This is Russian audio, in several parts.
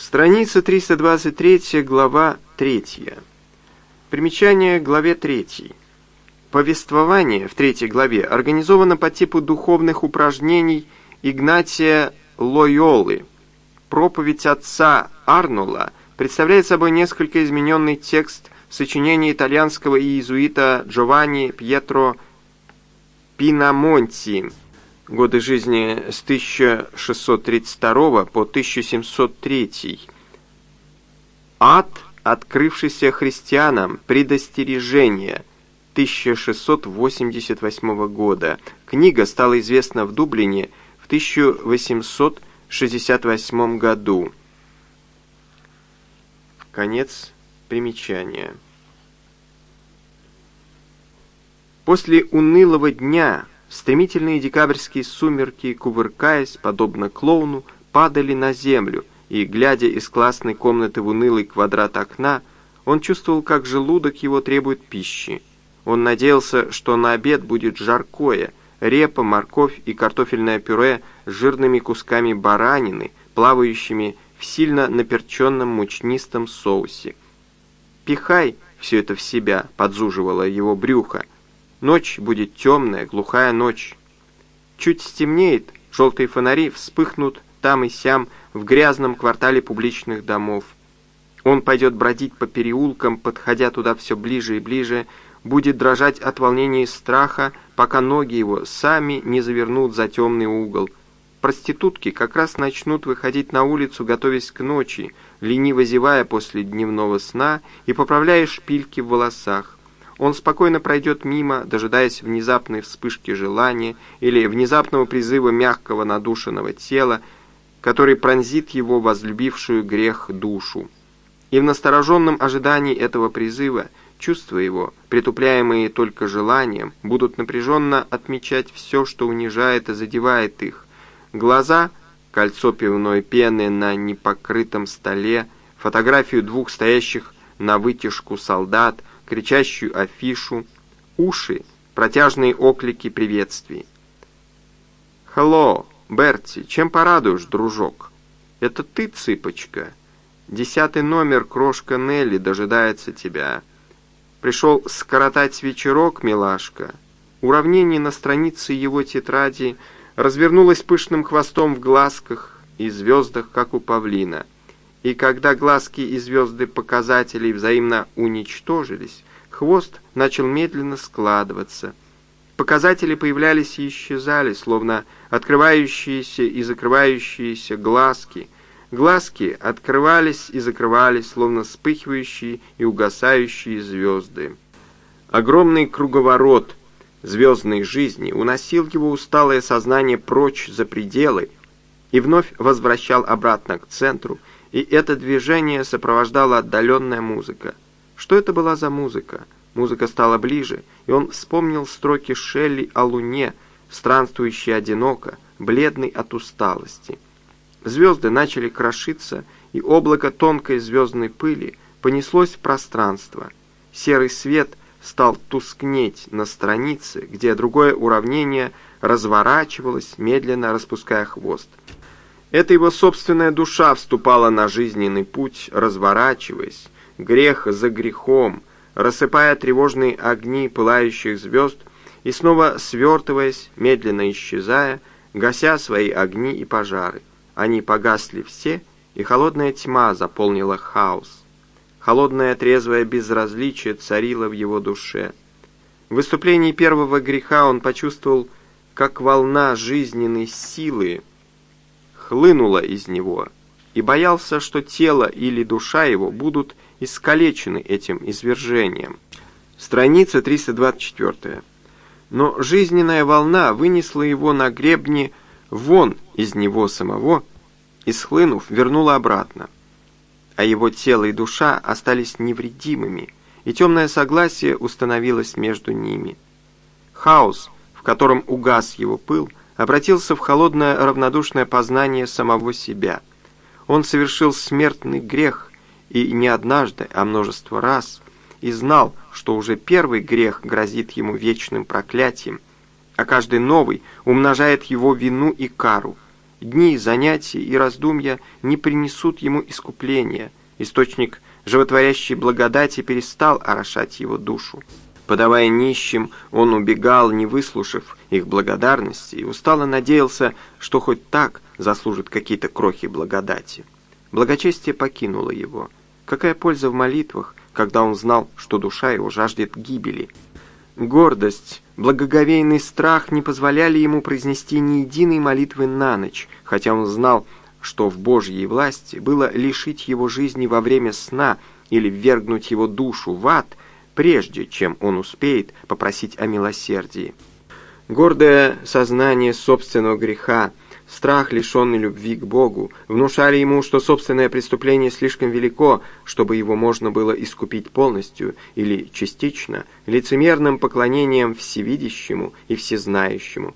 Страница 323, глава 3. Примечание к главе 3. Повествование в третьей главе организовано по типу духовных упражнений Игнатия Лойолы. Проповедь отца Арнола представляет собой несколько измененный текст сочинения итальянского иезуита Джованни Пьетро Пинамонти годы жизни с 1632 по 1703. Ад, открывшийся христианам, предостережение 1688 года. Книга стала известна в Дублине в 1868 году. Конец примечания. После унылого дня Стремительные декабрьские сумерки, кувыркаясь, подобно клоуну, падали на землю, и, глядя из классной комнаты в унылый квадрат окна, он чувствовал, как желудок его требует пищи. Он надеялся, что на обед будет жаркое, репа, морковь и картофельное пюре с жирными кусками баранины, плавающими в сильно наперченном мучнистом соусе. «Пихай все это в себя», — подзуживало его брюхо, — Ночь будет темная, глухая ночь. Чуть стемнеет, желтые фонари вспыхнут там и сям в грязном квартале публичных домов. Он пойдет бродить по переулкам, подходя туда все ближе и ближе, будет дрожать от волнения и страха, пока ноги его сами не завернут за темный угол. Проститутки как раз начнут выходить на улицу, готовясь к ночи, лениво зевая после дневного сна и поправляя шпильки в волосах. Он спокойно пройдет мимо, дожидаясь внезапной вспышки желания или внезапного призыва мягкого надушенного тела, который пронзит его возлюбившую грех душу. И в настороженном ожидании этого призыва чувства его, притупляемые только желанием, будут напряженно отмечать все, что унижает и задевает их. Глаза, кольцо пивной пены на непокрытом столе, фотографию двух стоящих на вытяжку солдат, кричащую афишу, уши, протяжные оклики приветствий. «Хелло, Берти, чем порадуешь, дружок?» «Это ты, цыпочка. Десятый номер крошка Нелли дожидается тебя. Пришел скоротать вечерок, милашка». Уравнение на странице его тетради развернулось пышным хвостом в глазках и звездах, как у павлина — и когда глазки и звезды показателей взаимно уничтожились, хвост начал медленно складываться. Показатели появлялись и исчезали, словно открывающиеся и закрывающиеся глазки. Глазки открывались и закрывались, словно вспыхивающие и угасающие звезды. Огромный круговорот звездной жизни уносил его усталое сознание прочь за пределы и вновь возвращал обратно к центру, и это движение сопровождала отдаленная музыка. Что это была за музыка? Музыка стала ближе, и он вспомнил строки Шелли о луне, странствующей одиноко, бледной от усталости. Звезды начали крошиться, и облако тонкой звездной пыли понеслось в пространство. Серый свет стал тускнеть на странице, где другое уравнение разворачивалось, медленно распуская хвост. Это его собственная душа вступала на жизненный путь, разворачиваясь, грех за грехом, рассыпая тревожные огни пылающих звезд и снова свертываясь, медленно исчезая, гася свои огни и пожары. Они погасли все, и холодная тьма заполнила хаос. Холодное трезвое безразличие царило в его душе. В выступлении первого греха он почувствовал, как волна жизненной силы хлынула из него, и боялся, что тело или душа его будут искалечены этим извержением. Страница 324. Но жизненная волна вынесла его на гребни вон из него самого и, схлынув, вернула обратно. А его тело и душа остались невредимыми, и темное согласие установилось между ними. Хаос, в котором угас его пыл, обратился в холодное равнодушное познание самого себя. Он совершил смертный грех, и не однажды, а множество раз, и знал, что уже первый грех грозит ему вечным проклятием, а каждый новый умножает его вину и кару. Дни занятий и раздумья не принесут ему искупления. Источник животворящей благодати перестал орошать его душу. Подавая нищим, он убегал, не выслушав их благодарности, и устало надеялся, что хоть так заслужит какие-то крохи благодати. Благочестие покинуло его. Какая польза в молитвах, когда он знал, что душа его жаждет гибели? Гордость, благоговейный страх не позволяли ему произнести ни единой молитвы на ночь, хотя он знал, что в Божьей власти было лишить его жизни во время сна или ввергнуть его душу в ад, прежде чем он успеет попросить о милосердии. Гордое сознание собственного греха, страх, лишенный любви к Богу, внушали ему, что собственное преступление слишком велико, чтобы его можно было искупить полностью или частично, лицемерным поклонением всевидящему и всезнающему.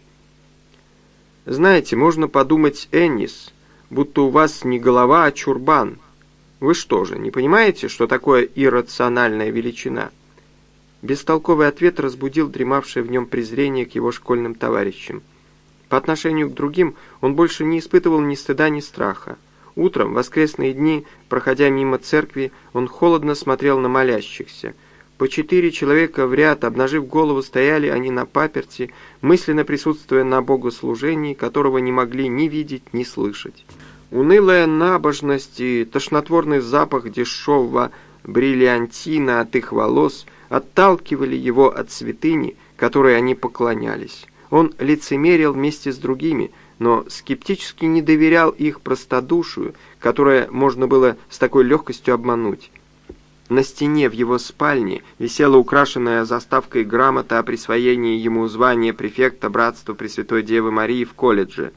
Знаете, можно подумать, Эннис, будто у вас не голова, а чурбан. Вы что же, не понимаете, что такое иррациональная величина? Бестолковый ответ разбудил дремавшее в нем презрение к его школьным товарищам. По отношению к другим он больше не испытывал ни стыда, ни страха. Утром, в воскресные дни, проходя мимо церкви, он холодно смотрел на молящихся. По четыре человека в ряд, обнажив голову, стояли они на паперти, мысленно присутствуя на богослужении, которого не могли ни видеть, ни слышать. Унылая набожность и тошнотворный запах дешевого бриллиантина от их волос отталкивали его от святыни, которой они поклонялись. Он лицемерил вместе с другими, но скептически не доверял их простодушию, которое можно было с такой легкостью обмануть. На стене в его спальне висела украшенная заставкой грамота о присвоении ему звания префекта Братства Пресвятой Девы Марии в колледже.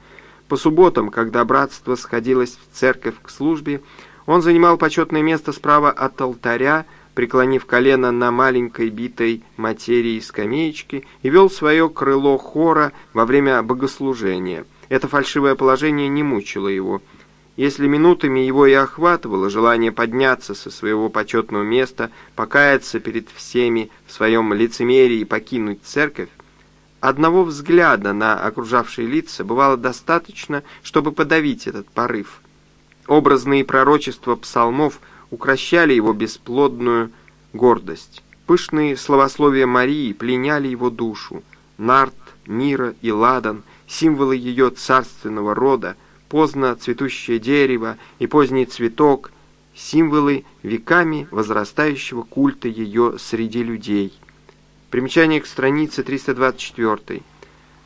По субботам, когда братство сходилось в церковь к службе, он занимал почетное место справа от алтаря, преклонив колено на маленькой битой материи скамеечки и вел свое крыло хора во время богослужения. Это фальшивое положение не мучило его. Если минутами его и охватывало желание подняться со своего почетного места, покаяться перед всеми в своем лицемерии и покинуть церковь, одного взгляда на окружавшие лица бывало достаточно, чтобы подавить этот порыв. Образные пророчества псалмов – укращали его бесплодную гордость. Пышные словословия Марии пленяли его душу. Нарт, Мира и Ладан, символы ее царственного рода, поздно цветущее дерево и поздний цветок, символы веками возрастающего культа ее среди людей. Примечание к странице 324.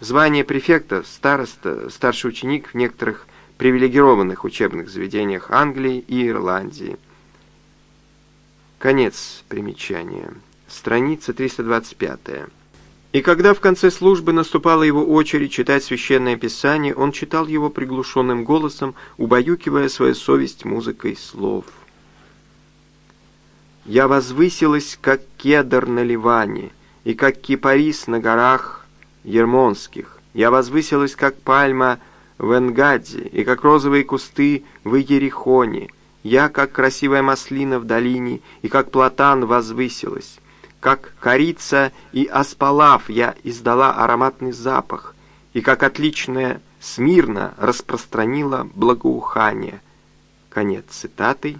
Звание префекта, староста, старший ученик в некоторых привилегированных учебных заведениях Англии и Ирландии. Конец примечания. Страница 325. И когда в конце службы наступала его очередь читать Священное Писание, он читал его приглушенным голосом, убаюкивая свою совесть музыкой слов. «Я возвысилась, как кедр на Ливане, и как кипарис на горах Ермонских. Я возвысилась, как пальма в Энгаде, и как розовые кусты в Иерихоне, я, как красивая маслина в долине, и как платан возвысилась. Как корица и аспалав я издала ароматный запах, и как отличная смирно распространила благоухание. Конец цитаты.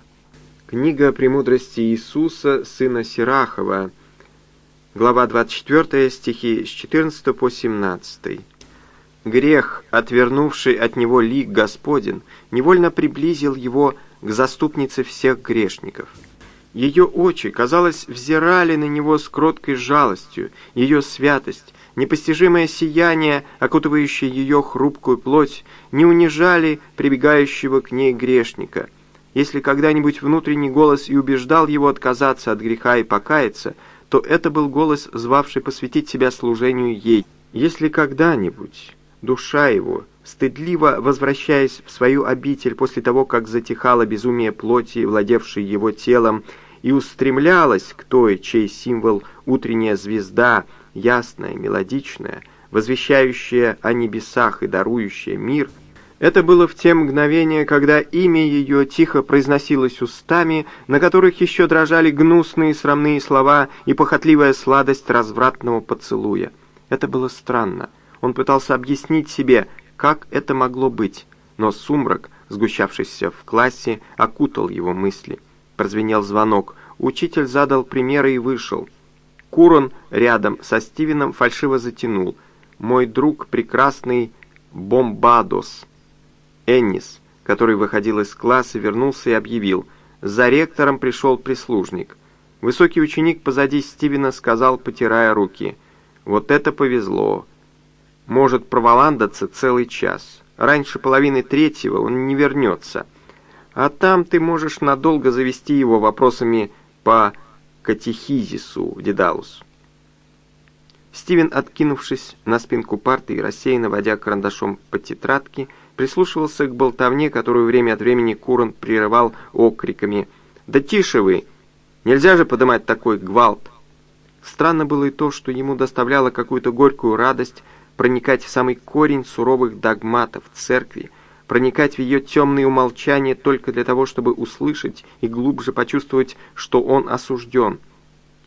Книга «Премудрости Иисуса, сына Сирахова», глава 24, стихи с 14 по 17. Грех, отвернувший от него лик Господен, невольно приблизил его к заступнице всех грешников. Ее очи, казалось, взирали на него с кроткой жалостью, ее святость, непостижимое сияние, окутывающее ее хрупкую плоть, не унижали прибегающего к ней грешника. Если когда-нибудь внутренний голос и убеждал его отказаться от греха и покаяться, то это был голос, звавший посвятить себя служению ей. Если когда-нибудь душа его стыдливо возвращаясь в свою обитель после того, как затихало безумие плоти, владевшей его телом, и устремлялась к той, чей символ утренняя звезда, ясная, мелодичная, возвещающая о небесах и дарующая мир, это было в те мгновения, когда имя ее тихо произносилось устами, на которых еще дрожали гнусные срамные слова и похотливая сладость развратного поцелуя. Это было странно. Он пытался объяснить себе, как это могло быть? но сумрак, сгущавшийся в классе, окутал его мысли. Прозвенел звонок. Учитель задал примеры и вышел. Курон рядом со Стивеном фальшиво затянул. «Мой друг прекрасный Бомбадос». Эннис, который выходил из класса, вернулся и объявил. За ректором пришел прислужник. Высокий ученик позади Стивена сказал, потирая руки. «Вот это повезло. Может проволандаться целый час. Раньше половины третьего он не вернется. А там ты можешь надолго завести его вопросами по катехизису, Дедалус». Стивен, откинувшись на спинку парты и рассеянно водя карандашом по тетрадке, прислушивался к болтовне, которую время от времени Куран прерывал окриками «Да тише вы! Нельзя же подымать такой гвалт!» Странно было и то, что ему доставляло какую-то горькую радость проникать в самый корень суровых догматов церкви, проникать в ее темные умолчания только для того, чтобы услышать и глубже почувствовать, что он осужден.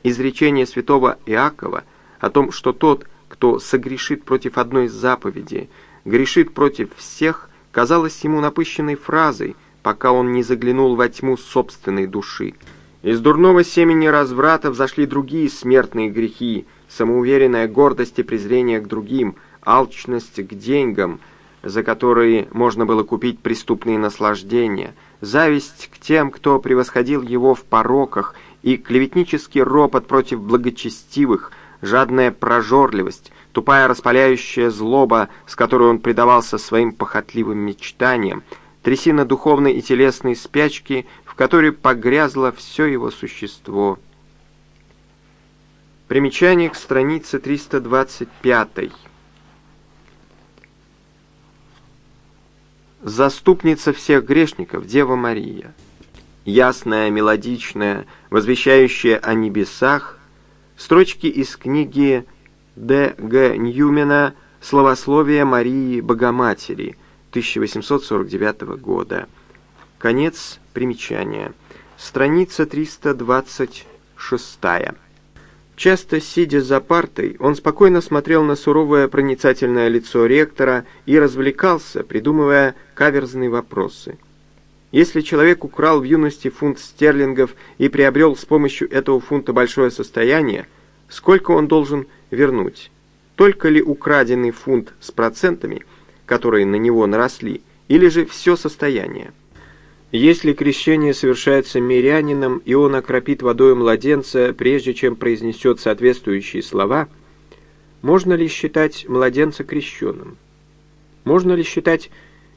Изречение святого Иакова о том, что тот, кто согрешит против одной из заповедей, грешит против всех, казалось ему напыщенной фразой, пока он не заглянул во тьму собственной души. Из дурного семени разврата взошли другие смертные грехи, самоуверенная гордость и презрение к другим, алчность к деньгам, за которые можно было купить преступные наслаждения, зависть к тем, кто превосходил его в пороках, и клеветнический ропот против благочестивых, жадная прожорливость, тупая распаляющая злоба, с которой он предавался своим похотливым мечтаниям, трясина духовной и телесной спячки, в которой погрязло все его существо. Примечание к странице 325. Заступница всех грешников, Дева Мария. Ясная, мелодичная, возвещающая о небесах, строчки из книги Д. Г. Ньюмена «Словословие Марии Богоматери» 1849 года. Конец примечания. Страница 326. Часто сидя за партой, он спокойно смотрел на суровое проницательное лицо ректора и развлекался, придумывая каверзные вопросы. Если человек украл в юности фунт стерлингов и приобрел с помощью этого фунта большое состояние, сколько он должен вернуть. Только ли украденный фунт с процентами, которые на него наросли, или же все состояние? Если крещение совершается мирянином, и он окропит водой младенца, прежде чем произнесет соответствующие слова, можно ли считать младенца крещенным? Можно ли считать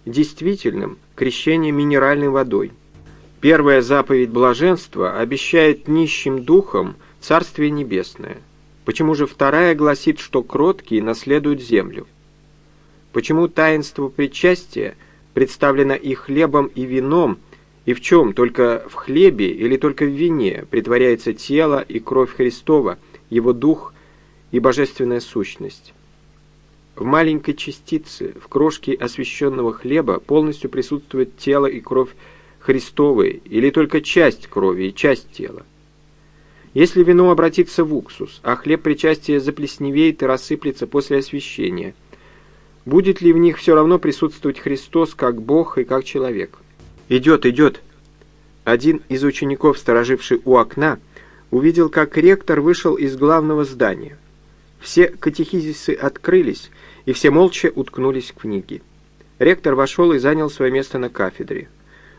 действительным крещение минеральной водой? Первая заповедь блаженства обещает нищим духом Царствие Небесное – Почему же вторая гласит, что кроткие наследуют землю? Почему таинство причастия представлено и хлебом, и вином, и в чем, только в хлебе или только в вине притворяется тело и кровь Христова, Его Дух и Божественная сущность? В маленькой частице, в крошке освященного хлеба полностью присутствует тело и кровь Христовы, или только часть крови и часть тела. Если вино обратится в уксус, а хлеб причастия заплесневеет и рассыплется после освящения, будет ли в них все равно присутствовать Христос как Бог и как человек? «Идет, идет!» Один из учеников, стороживший у окна, увидел, как ректор вышел из главного здания. Все катехизисы открылись, и все молча уткнулись в книги. Ректор вошел и занял свое место на кафедре.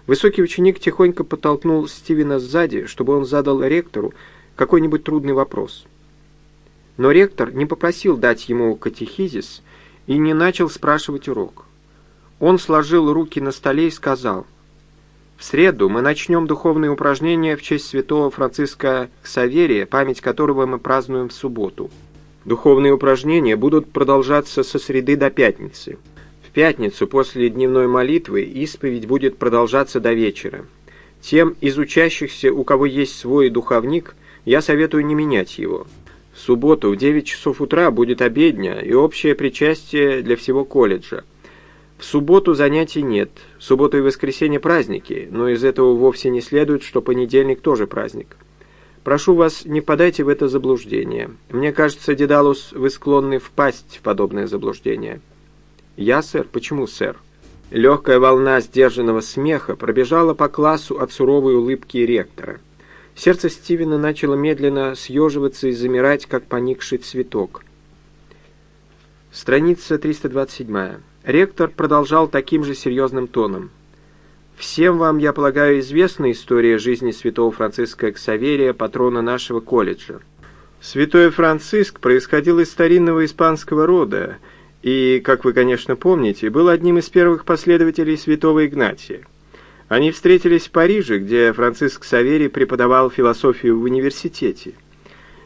Высокий ученик тихонько подтолкнул Стивена сзади, чтобы он задал ректору какой-нибудь трудный вопрос. Но ректор не попросил дать ему катехизис и не начал спрашивать урок. Он сложил руки на столе и сказал, «В среду мы начнем духовные упражнения в честь святого Франциска Ксаверия, память которого мы празднуем в субботу. Духовные упражнения будут продолжаться со среды до пятницы. В пятницу после дневной молитвы исповедь будет продолжаться до вечера. Тем из учащихся, у кого есть свой духовник – я советую не менять его. В субботу в 9 часов утра будет обедня и общее причастие для всего колледжа. В субботу занятий нет. В субботу и воскресенье праздники, но из этого вовсе не следует, что понедельник тоже праздник. Прошу вас, не подайте в это заблуждение. Мне кажется, Дедалус, вы склонны впасть в подобное заблуждение. Я, сэр? Почему, сэр? Легкая волна сдержанного смеха пробежала по классу от суровой улыбки ректора. Сердце Стивена начало медленно съеживаться и замирать, как поникший цветок. Страница 327. Ректор продолжал таким же серьезным тоном. «Всем вам, я полагаю, известна история жизни святого Франциска Ксаверия, патрона нашего колледжа. Святой Франциск происходил из старинного испанского рода и, как вы, конечно, помните, был одним из первых последователей святого Игнатия. Они встретились в Париже, где Франциск Саверий преподавал философию в университете.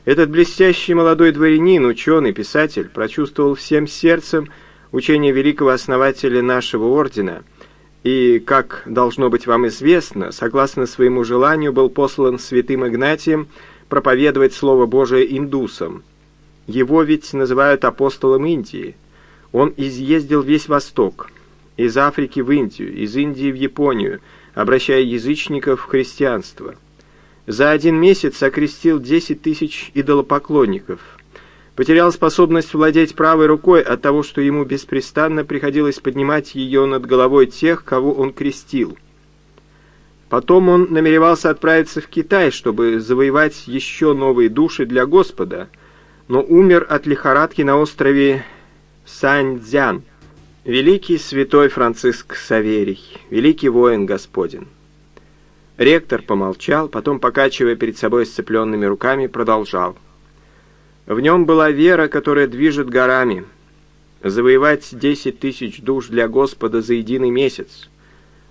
Этот блестящий молодой дворянин, ученый, писатель, прочувствовал всем сердцем учение великого основателя нашего ордена и, как должно быть вам известно, согласно своему желанию был послан святым Игнатием проповедовать Слово Божие индусам. Его ведь называют апостолом Индии – он изъездил весь Восток, из Африки в Индию, из Индии в Японию, обращая язычников в христианство. За один месяц окрестил 10 тысяч идолопоклонников. Потерял способность владеть правой рукой от того, что ему беспрестанно приходилось поднимать ее над головой тех, кого он крестил. Потом он намеревался отправиться в Китай, чтобы завоевать еще новые души для Господа, но умер от лихорадки на острове Саньцзян, великий святой Франциск Саверий, великий воин Господин. Ректор помолчал, потом, покачивая перед собой сцепленными руками, продолжал. В нем была вера, которая движет горами. Завоевать десять тысяч душ для Господа за единый месяц.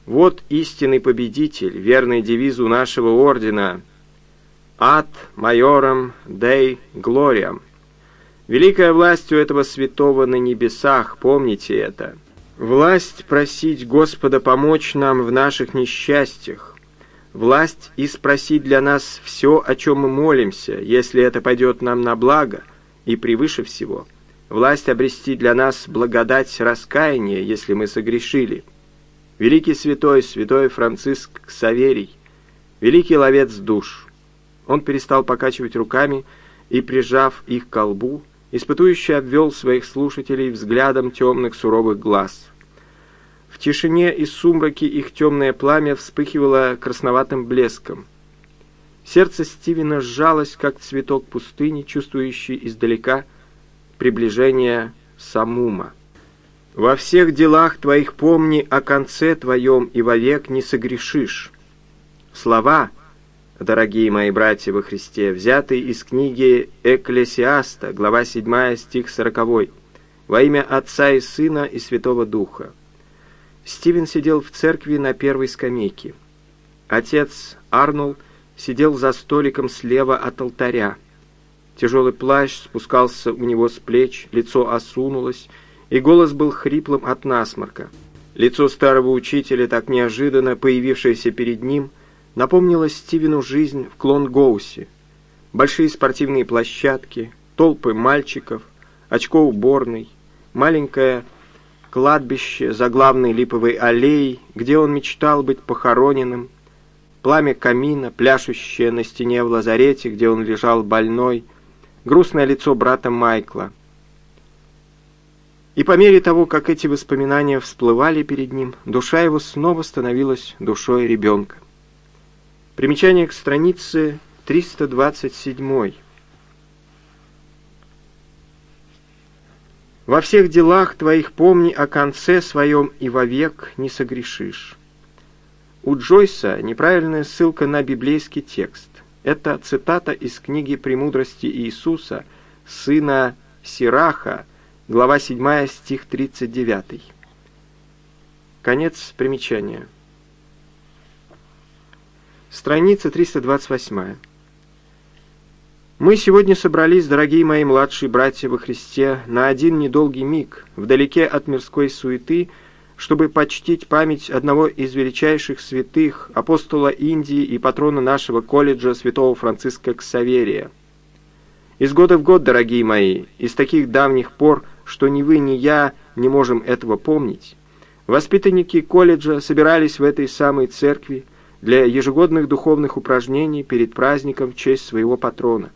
Вот истинный победитель, верный девизу нашего ордена «Ад майором Дей Глориам». Великая власть у этого святого на небесах, помните это. Власть просить Господа помочь нам в наших несчастьях. Власть и спросить для нас все, о чем мы молимся, если это пойдет нам на благо, и превыше всего. Власть обрести для нас благодать раскаяния, если мы согрешили. Великий святой, святой Франциск Саверий, великий ловец душ. Он перестал покачивать руками и, прижав их к колбу, Испытующий обвел своих слушателей взглядом темных суровых глаз. В тишине и сумраке их темное пламя вспыхивало красноватым блеском. Сердце Стивена сжалось, как цветок пустыни, чувствующий издалека приближение Самума. «Во всех делах твоих помни о конце твоем, и вовек не согрешишь». Слова — дорогие мои братья во Христе, взятый из книги Экклесиаста, глава 7, стих 40, во имя Отца и Сына и Святого Духа. Стивен сидел в церкви на первой скамейке. Отец Арнольд сидел за столиком слева от алтаря. Тяжелый плащ спускался у него с плеч, лицо осунулось, и голос был хриплым от насморка. Лицо старого учителя, так неожиданно появившееся перед ним, напомнила Стивену жизнь в Клонгоусе. Большие спортивные площадки, толпы мальчиков, очко уборной, маленькое кладбище за главной липовой аллеей, где он мечтал быть похороненным, пламя камина, пляшущее на стене в лазарете, где он лежал больной, грустное лицо брата Майкла. И по мере того, как эти воспоминания всплывали перед ним, душа его снова становилась душой ребенка. Примечание к странице 327. «Во всех делах твоих помни о конце своем и вовек не согрешишь». У Джойса неправильная ссылка на библейский текст. Это цитата из книги «Премудрости Иисуса», сына Сираха, глава 7, стих 39. Конец примечания. Страница 328. Мы сегодня собрались, дорогие мои младшие братья во Христе, на один недолгий миг, вдалеке от мирской суеты, чтобы почтить память одного из величайших святых, апостола Индии и патрона нашего колледжа святого Франциска Ксаверия. Из года в год, дорогие мои, из таких давних пор, что ни вы, ни я не можем этого помнить, воспитанники колледжа собирались в этой самой церкви, для ежегодных духовных упражнений перед праздником в честь своего патрона.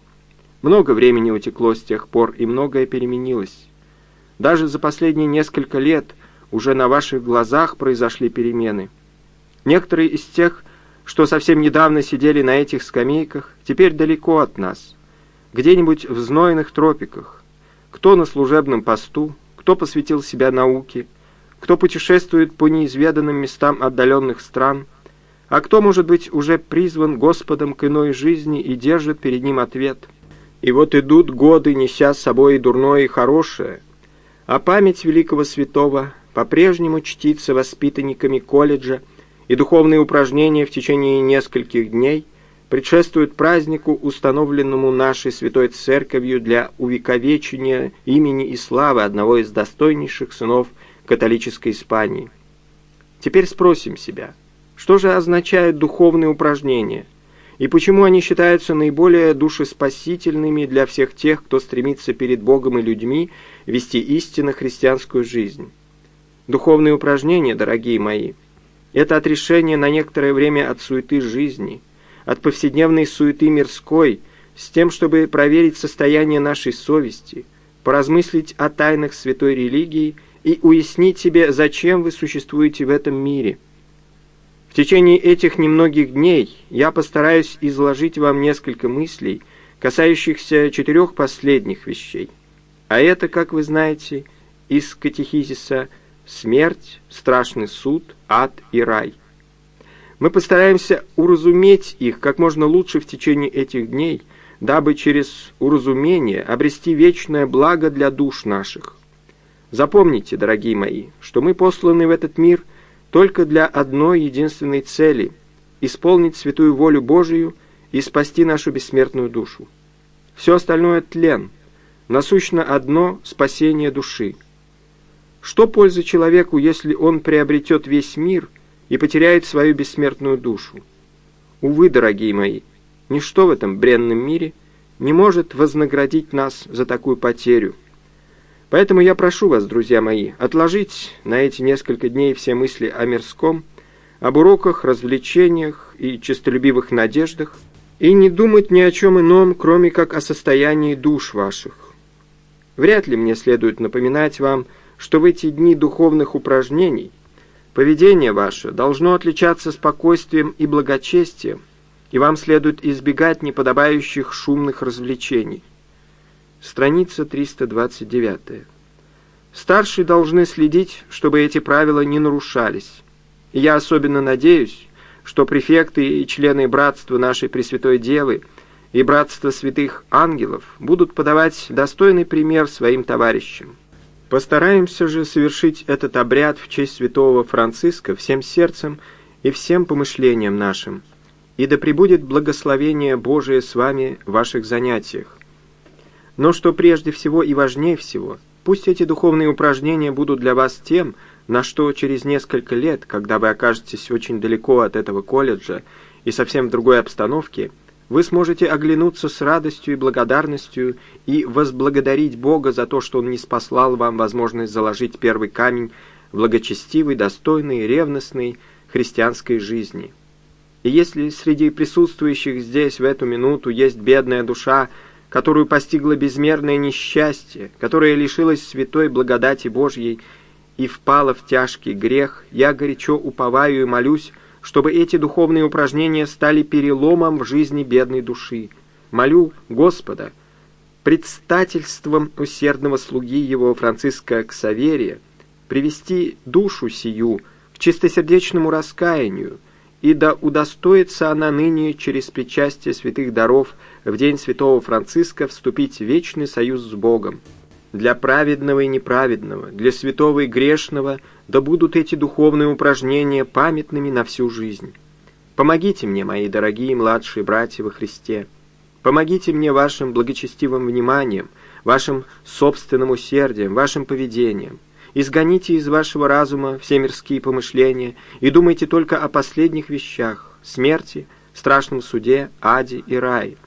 Много времени утекло с тех пор, и многое переменилось. Даже за последние несколько лет уже на ваших глазах произошли перемены. Некоторые из тех, что совсем недавно сидели на этих скамейках, теперь далеко от нас, где-нибудь в знойных тропиках, кто на служебном посту, кто посвятил себя науке, кто путешествует по неизведанным местам отдаленных стран, а кто, может быть, уже призван Господом к иной жизни и держит перед ним ответ. И вот идут годы, неся с собой и дурное, и хорошее, а память великого святого по-прежнему чтится воспитанниками колледжа, и духовные упражнения в течение нескольких дней предшествуют празднику, установленному нашей Святой Церковью для увековечения имени и славы одного из достойнейших сынов католической Испании. Теперь спросим себя, что же означают духовные упражнения, и почему они считаются наиболее душеспасительными для всех тех, кто стремится перед Богом и людьми вести истинно христианскую жизнь. Духовные упражнения, дорогие мои, это отрешение на некоторое время от суеты жизни, от повседневной суеты мирской, с тем, чтобы проверить состояние нашей совести, поразмыслить о тайнах святой религии и уяснить себе, зачем вы существуете в этом мире. В течение этих немногих дней я постараюсь изложить вам несколько мыслей, касающихся четырех последних вещей. А это, как вы знаете, из катехизиса – смерть, страшный суд, ад и рай. Мы постараемся уразуметь их как можно лучше в течение этих дней, дабы через уразумение обрести вечное благо для душ наших. Запомните, дорогие мои, что мы посланы в этот мир только для одной единственной цели – исполнить святую волю Божию и спасти нашу бессмертную душу. Все остальное – тлен, насущно одно – спасение души – что пользы человеку, если он приобретет весь мир и потеряет свою бессмертную душу? Увы, дорогие мои, ничто в этом бренном мире не может вознаградить нас за такую потерю. Поэтому я прошу вас, друзья мои, отложить на эти несколько дней все мысли о мирском, об уроках, развлечениях и честолюбивых надеждах, и не думать ни о чем ином, кроме как о состоянии душ ваших. Вряд ли мне следует напоминать вам, что в эти дни духовных упражнений поведение ваше должно отличаться спокойствием и благочестием, и вам следует избегать неподобающих шумных развлечений. Страница 329. Старшие должны следить, чтобы эти правила не нарушались. И я особенно надеюсь, что префекты и члены братства нашей Пресвятой Девы и братства святых ангелов будут подавать достойный пример своим товарищам. Постараемся же совершить этот обряд в честь святого Франциска всем сердцем и всем помышлением нашим, и да пребудет благословение Божие с вами в ваших занятиях. Но что прежде всего и важнее всего, пусть эти духовные упражнения будут для вас тем, на что через несколько лет, когда вы окажетесь очень далеко от этого колледжа и совсем в другой обстановке, вы сможете оглянуться с радостью и благодарностью и возблагодарить Бога за то, что Он не спаслал вам возможность заложить первый камень благочестивой, достойной, ревностной христианской жизни. И если среди присутствующих здесь в эту минуту есть бедная душа, которую постигло безмерное несчастье, которая лишилась святой благодати Божьей и впала в тяжкий грех, я горячо уповаю и молюсь, чтобы эти духовные упражнения стали переломом в жизни бедной души. Молю Господа, предстательством усердного слуги его Франциска Ксаверия, привести душу сию к чистосердечному раскаянию, и да удостоится она ныне через причастие святых даров в день святого Франциска вступить в вечный союз с Богом для праведного и неправедного, для святого и грешного, да будут эти духовные упражнения памятными на всю жизнь. Помогите мне, мои дорогие младшие братья во Христе. Помогите мне вашим благочестивым вниманием, вашим собственным усердием, вашим поведением. Изгоните из вашего разума все мирские помышления и думайте только о последних вещах – смерти, страшном суде, аде и рае.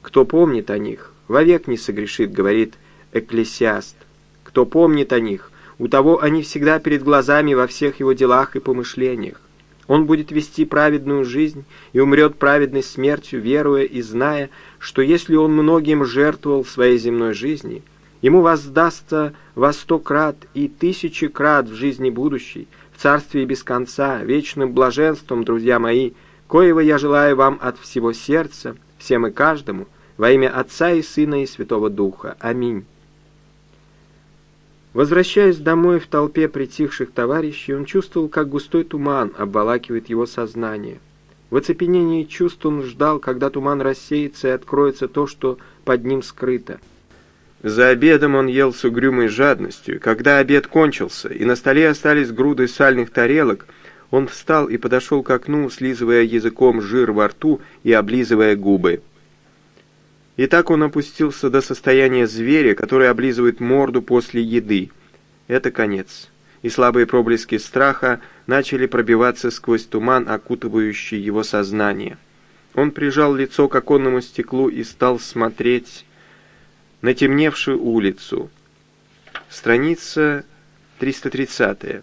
Кто помнит о них, вовек не согрешит, говорит Экклесиаст. Кто помнит о них, у того они всегда перед глазами во всех его делах и помышлениях. Он будет вести праведную жизнь и умрет праведной смертью, веруя и зная, что если он многим жертвовал своей земной жизни, Ему воздастся во сто крат и тысячи крат в жизни будущей, в царстве без конца, вечным блаженством, друзья мои, коего я желаю вам от всего сердца, всем и каждому, во имя Отца и Сына и Святого Духа. Аминь. Возвращаясь домой в толпе притихших товарищей, он чувствовал, как густой туман обволакивает его сознание. В оцепенении чувств он ждал, когда туман рассеется и откроется то, что под ним скрыто. За обедом он ел с угрюмой жадностью. Когда обед кончился, и на столе остались груды сальных тарелок, он встал и подошел к окну, слизывая языком жир во рту и облизывая губы. И так он опустился до состояния зверя, который облизывает морду после еды. Это конец. И слабые проблески страха начали пробиваться сквозь туман, окутывающий его сознание. Он прижал лицо к оконному стеклу и стал смотреть на темневшую улицу. Страница 330.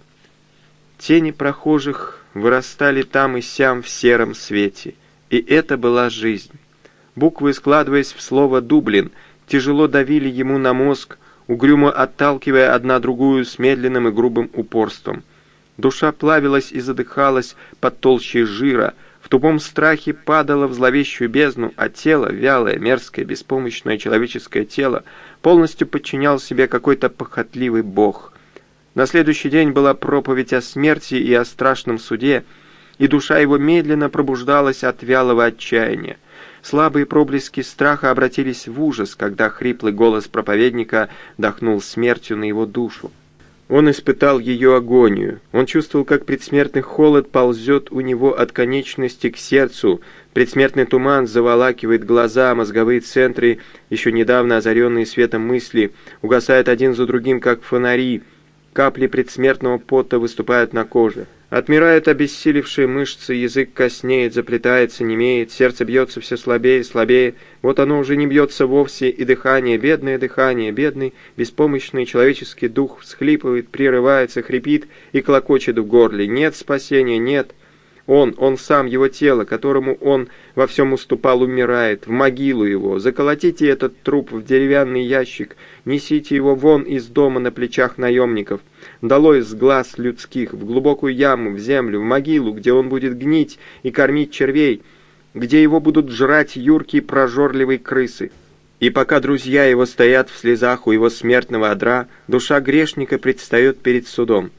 Тени прохожих вырастали там и сям в сером свете. И это была жизнь. Буквы, складываясь в слово «Дублин», тяжело давили ему на мозг, угрюмо отталкивая одна другую с медленным и грубым упорством. Душа плавилась и задыхалась под толщей жира, в тупом страхе падала в зловещую бездну, а тело, вялое, мерзкое, беспомощное человеческое тело, полностью подчинял себе какой-то похотливый бог. На следующий день была проповедь о смерти и о страшном суде, и душа его медленно пробуждалась от вялого отчаяния. Слабые проблески страха обратились в ужас, когда хриплый голос проповедника дохнул смертью на его душу. Он испытал ее агонию. Он чувствовал, как предсмертный холод ползет у него от конечности к сердцу. Предсмертный туман заволакивает глаза, мозговые центры, еще недавно озаренные светом мысли, угасают один за другим, как фонари. Капли предсмертного пота выступают на коже. Отмирают обессилевшие мышцы, язык коснеет, заплетается, немеет, сердце бьется все слабее слабее. Вот оно уже не бьется вовсе, и дыхание, бедное дыхание, бедный, беспомощный человеческий дух всхлипывает, прерывается, хрипит и клокочет в горле. Нет спасения, нет. Он, он сам, его тело, которому он во всем уступал, умирает, в могилу его. Заколотите этот труп в деревянный ящик, несите его вон из дома на плечах наемников. Долой с глаз людских, в глубокую яму, в землю, в могилу, где он будет гнить и кормить червей, где его будут жрать юркие прожорливые крысы. И пока друзья его стоят в слезах у его смертного одра, душа грешника предстает перед судом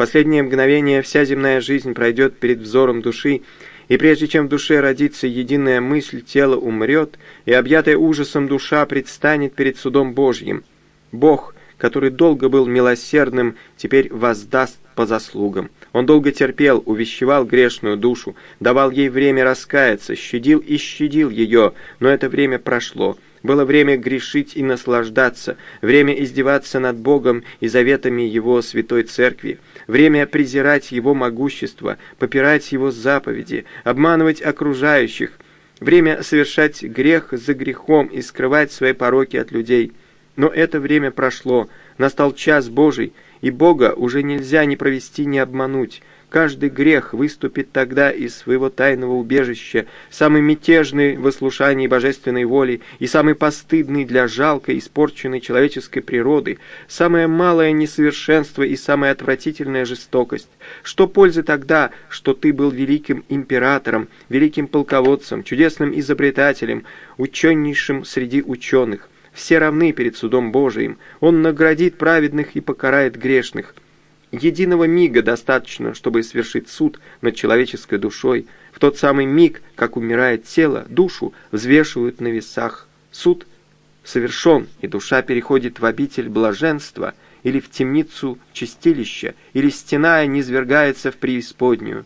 последнее мгновение вся земная жизнь пройдет перед взором души, и прежде чем в душе родится единая мысль, тело умрет, и объятая ужасом душа предстанет перед судом Божьим. Бог, который долго был милосердным, теперь воздаст по заслугам. Он долго терпел, увещевал грешную душу, давал ей время раскаяться, щадил и щадил ее, но это время прошло. Было время грешить и наслаждаться, время издеваться над Богом и заветами Его Святой Церкви, время презирать Его могущество, попирать Его заповеди, обманывать окружающих, время совершать грех за грехом и скрывать свои пороки от людей. Но это время прошло, настал час Божий, и Бога уже нельзя ни провести, ни обмануть. Каждый грех выступит тогда из своего тайного убежища, самый мятежный в ослушании божественной воли и самый постыдный для жалкой, испорченной человеческой природы, самое малое несовершенство и самая отвратительная жестокость. Что пользы тогда, что ты был великим императором, великим полководцем, чудесным изобретателем, ученейшим среди ученых? Все равны перед судом Божиим. Он наградит праведных и покарает грешных. Единого мига достаточно, чтобы свершить суд над человеческой душой. В тот самый миг, как умирает тело, душу взвешивают на весах. Суд совершен, и душа переходит в обитель блаженства или в темницу чистилища, или стеная низвергается в преисподнюю.